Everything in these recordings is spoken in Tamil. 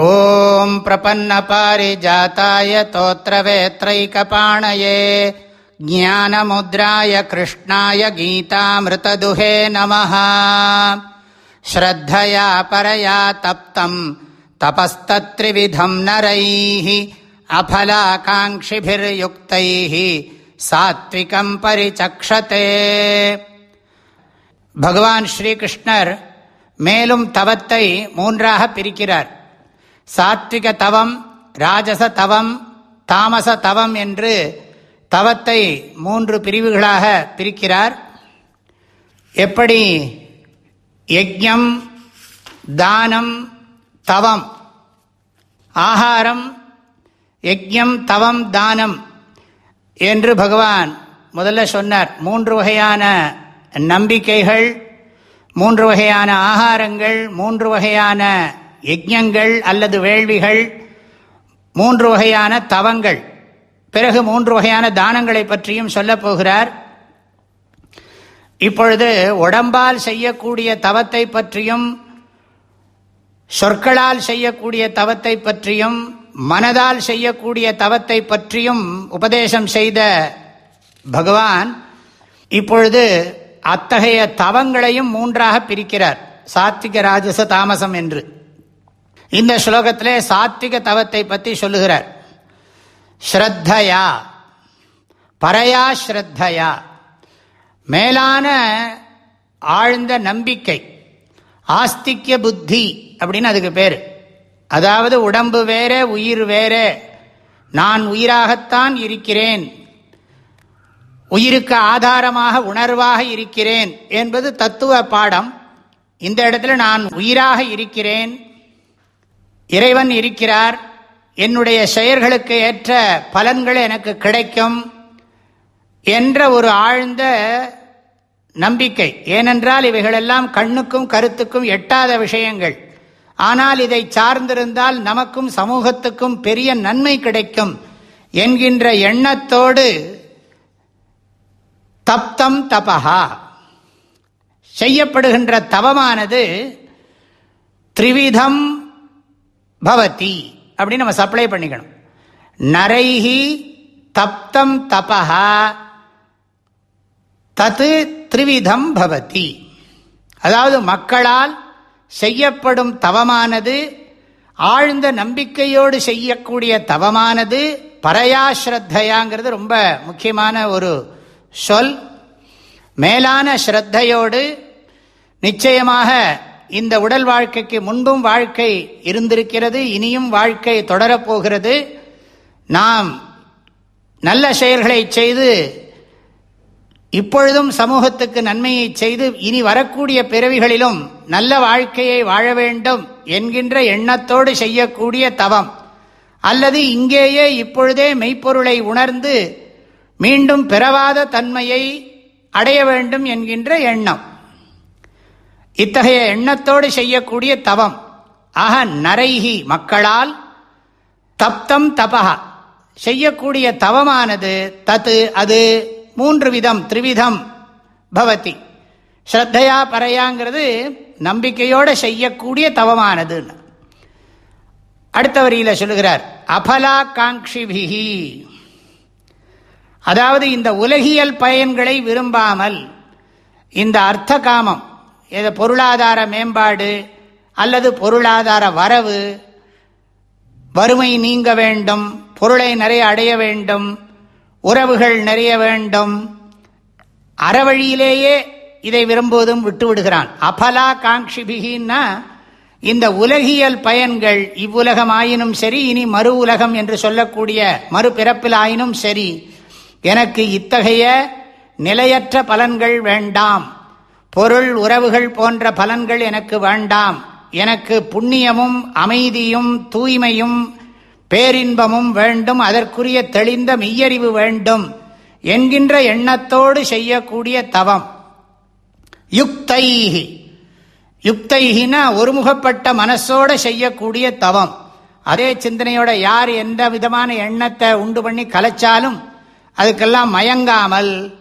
ॐ प्रपन्नपारिजाताय तोत्रवेत्रैकपाणये ज्ञानमुद्राय कृष्णाय गीतामृतदुहे नमः श्रद्धया परया तप्तम् तपस्तत्त्रिविधम् नरैः अफलाकाङ्क्षिभिर्युक्तैः सात्विकम् परिचक्षते பகவான் ஸ்ரீகிருஷ்ணர் மேலும் தவத்தை மூன்றாக பிரிக்கிறார் சாத்விக தவம் ராஜச தவம் தாமச தவம் என்று தவத்தை மூன்று பிரிவுகளாக பிரிக்கிறார். எப்படி? யஜம் தானம் தவம். ஆகாரம் யஜம் தவம் தானம் என்று பகவான் முதல்ல சொன்னார். மூன்று வகையான நம்பிக்கைகள் மூன்று வகையான ஆகாரங்கள் மூன்று வகையான யஜ்யங்கள் அல்லது வேள்விகள் மூன்று வகையான தவங்கள். பிறகு மூன்று வகையான தானங்களை பற்றியும் சொல்லப் போகிறார். இப்பொழுது உடம்பால் செய்யக்கூடிய தவத்தை பற்றியும் சொற்களால் செய்யக்கூடிய தவத்தை பற்றியும் மனதால் செய்யக்கூடிய தவத்தை பற்றியும் உபதேசம் செய்த பகவான் இப்பொழுது அத்தகைய தவங்களையும் மூன்றாக பிரிக்கிறார். சாத்விக ராஜச தாமசம் என்று. இந்த ஸ்லோகத்திலே சாத்விக தவத்தை பற்றி சொல்லுகிறார். ஸ்ரத்தையா. பரையா ஸ்ரத்தையா. மேலான ஆழ்ந்த நம்பிக்கை ஆஸ்திக்ய புத்தி அப்படின்னு அதுக்கு பேர். அதாவது உடம்பு வேற உயிர் வேற. நான் உயிராகத்தான் இருக்கிறேன். உயிருக்கு ஆதாரமாக உணர்வாக இருக்கிறேன் என்பது தத்துவ பாடம். இந்த இடத்துல நான் உயிராக இருக்கிறேன். இறைவன் இருக்கிறார். என்னுடைய செயல்களுக்கு ஏற்ற பலன்கள் எனக்கு கிடைக்கும் என்ற ஒரு ஆழ்ந்த நம்பிக்கை. ஏனென்றால் இவைகளெல்லாம் கண்ணுக்கும் கருத்துக்கும் எட்டாத விஷயங்கள். ஆனால் இதை சார்ந்திருந்தால் நமக்கும் சமூகத்துக்கும் பெரிய நன்மை கிடைக்கும் என்கின்ற எண்ணத்தோடு தப்தம் தபஹா செய்யப்படுகின்ற தவமானது த்ரிவிதம் பவதி அப்படின்னு நம்ம சப்ளை பண்ணிக்கணும். நரைஹி தப்தம் தபா தத்து த்ரிவிதம் பவதி. அதாவது மக்களால் செய்யப்படும் தவமானது ஆழ்ந்த நம்பிக்கையோடு செய்யக்கூடிய தவமானது பரையாஸ்ரத்தையாங்கிறது ரொம்ப முக்கியமான ஒரு சொல். மேலான ஸ்ரத்தையோடு நிச்சயமாக இந்த உடல் வாழ்க்கைக்கு முன்பும் வாழ்க்கை இருந்திருக்கிறது இனியும் வாழ்க்கை தொடரப்போகிறது. நாம் நல்ல செயல்களை செய்து இப்பொழுதும் சமூகத்துக்கு நன்மையை செய்து இனி வரக்கூடிய பிறவிகளிலும் நல்ல வாழ்க்கையை வாழ வேண்டும் என்கின்ற எண்ணத்தோடு செய்யக்கூடிய தவம். அல்லது இங்கேயே இப்பொழுதே மெய்ப்பொருளை உணர்ந்து மீண்டும் பிறவாத தன்மையை அடைய வேண்டும் என்கின்ற எண்ணம். இத்தகைய எண்ணத்தோடு செய்யக்கூடிய தவம். ஆக நரைகி மக்களால் தப்தம் தபகா செய்யக்கூடிய தவமானது தத்து அது மூன்று விதம் த்ரிவிதம் பவதி. ஸ்ரத்தையா பறையாங்கிறது நம்பிக்கையோடு செய்யக்கூடிய தவமானது. அடுத்த வரியில் சொல்லுகிறார் அபலா அதாவது இந்த உலகியல் பயன்களை விரும்பாமல் இந்த அர்த்த காமம் பொருளாதார மேம்பாடு அல்லது பொருளாதார வரவு? வறுமை நீங்க வேண்டும் பொருளை நிறைய அடைய வேண்டும் உறவுகள் நிறைய வேண்டும். அறவழியிலேயே இதை விரும்புவதும் விட்டு விடுகிறான் அபலா காங்கிபிகின்னா இந்த உலகியல் பயன்கள் இவ்வுலகம் ஆயினும் சரி இனி மறு உலகம் என்று சொல்லக்கூடிய மறுபிறப்பில் ஆயினும் சரி எனக்கு இத்தகைய நிலையற்ற பலன்கள் வேண்டாம். பொருள் உறவுகள் போன்ற பலன்கள் எனக்கு வேண்டாம். எனக்கு புண்ணியமும் அமைதியும் தூய்மையும் பேரின்பமும் வேண்டும். அதற்குரிய தெளிந்த மெய்யறிவு வேண்டும் என்கின்ற எண்ணத்தோடு செய்யக்கூடிய தவம். யுக்தைஹி. யுக்தைஹினா ஒருமுகப்பட்ட மனசோட செய்யக்கூடிய தவம். அதே சிந்தனையோட யார் எந்த விதமான எண்ணத்தை உண்டு பண்ணி கலைச்சாலும் அதுக்கெல்லாம் மயங்காமல்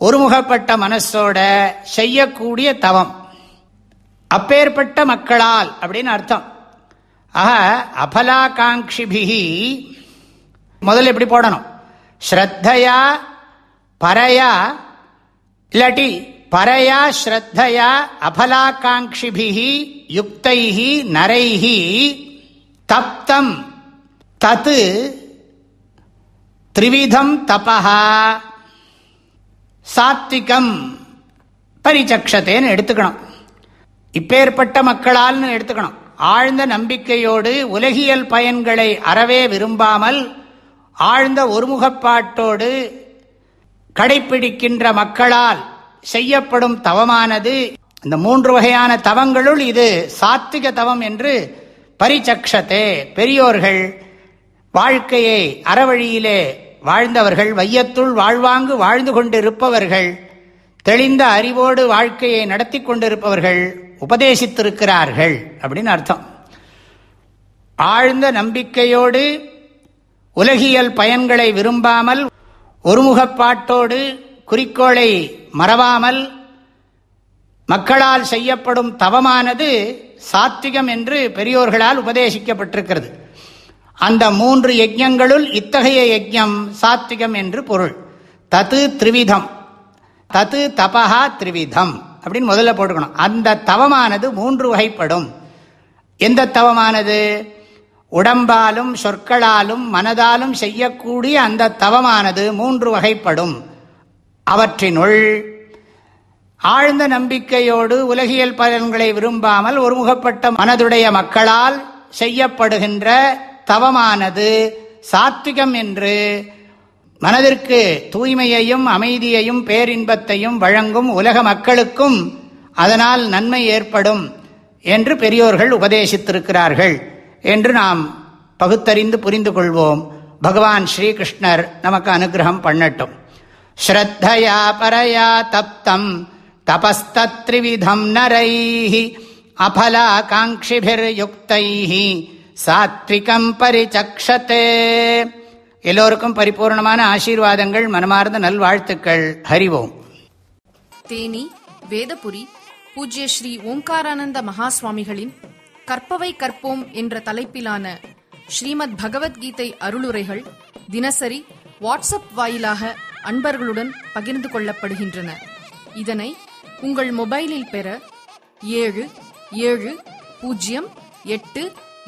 ஒருமுகப்பட்ட மனசோட செய்யக்கூடிய தவம். அப்பேற்பட்ட மக்களால் அப்படின்னு அர்த்தம். ஆக அபலாகாங்கிபிகி முதல்ல எப்படி போடணும்? ஸ்ரத்தையா பரையா இல்லாட்டி பரையா ஸ்ரத்தையா அபலாகாங்கிபிகி யுக்தைஹி நரைஹி தப்தம் தத்து த்ரிவிதம் தபா சாத்விகம் பரிச்சக்ஷத்தேன்னு எடுத்துக்கணும். இப்பேற்பட்ட மக்களால்னு எடுத்துக்கணும். ஆழ்ந்த நம்பிக்கையோடு உலகியல் பயன்களை அறவே விரும்பாமல் ஆழ்ந்த ஒருமுகப்பாட்டோடு கடைப்பிடிக்கின்ற மக்களால் செய்யப்படும் தவமானது இந்த மூன்று வகையான தவங்களுள் இது சாத்திக தவம் என்று பரிச்சக்ஷத்தே பெரியோர்கள் வாழ்க்கையை அறவழியிலே வாழ்ந்தவர்கள் வையத்துள் வாழ்வாங்கு வாழ்ந்து கொண்டிருப்பவர்கள் தெளிந்த அறிவோடு வாழ்க்கையை நடத்தி கொண்டிருப்பவர்கள் உபதேசித்திருக்கிறார்கள் அப்படின்னு அர்த்தம். ஆழ்ந்த நம்பிக்கையோடு உலகியல் பயன்களை விரும்பாமல் ஒருமுகப்பாட்டோடு குறிக்கோளை மறவாமல் மக்களால் செய்யப்படும் தவமானது சாத்விகம் என்று பெரியோர்களால் உபதேசிக்கப்பட்டிருக்கிறது. அந்த மூன்று யஜ்யங்களுள் இத்தகைய யஜ்யம் சாத்விகம் என்று பொருள். தத்து த்ரிவிதம். தத்து தபஹா த்ரிவிதம் அப்படின்னு முதல்ல போட்டுக்கணும். அந்த தவமானது மூன்று வகைப்படும். எந்த தவமானது? உடம்பாலும் சொற்களாலும் மனதாலும் செய்யக்கூடிய அந்த தவமானது மூன்று வகைப்படும். அவற்றினுள் ஆழ்ந்த நம்பிக்கையோடு உலகியல் பலன்களை விரும்பாமல் ஒருமுகப்பட்ட மனதுடைய மக்களால் செய்யப்படுகின்ற தவமானது. சாத்விகம் என்று மனதிற்கு தூய்மையையும் அமைதியையும் பேரின்பத்தையும் வழங்கும் உலக மக்களுக்கும் அதனால் நன்மை ஏற்படும் என்று பெரியோர்கள் உபதேசித்திருக்கிறார்கள் என்று நாம் பகுத்தறிந்து புரிந்து கொள்வோம். பகவான் ஸ்ரீகிருஷ்ணர் நமக்கு அனுகிரகம் பண்ணட்டும். ஸ்ரத்தையா பரயா தப்தம் தபஸ்திரிவிதம் நரை அபலா காங்கிபிர் யுக்தை சாத்விகம் பரிச்சக்ஷத்தே எல்லோருக்கும் பரிபூர்ணமான ஆசீர்வாதங்கள் மனமார்ந்த நல்வாழ்த்துக்கள். ஹரிவோம். தேனி வேதபுரி பூஜ்ய ஸ்ரீ ஓம்காரானந்த மகாஸ்வாமிகளின் கற்பவை கற்போம் என்ற தலைப்பிலான ஸ்ரீமத் பகவத்கீதை அருளுரைகள் தினசரி வாட்ஸ்அப் வாயிலாக அன்பர்களுடன் பகிர்ந்து கொள்ளப்படுகின்றன. இதனை உங்கள் மொபைலில் பெற ஏழு ஏழு பூஜ்ஜியம் எட்டு